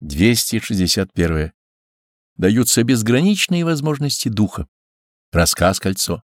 261. Даются безграничные возможности духа. Рассказ кольцо.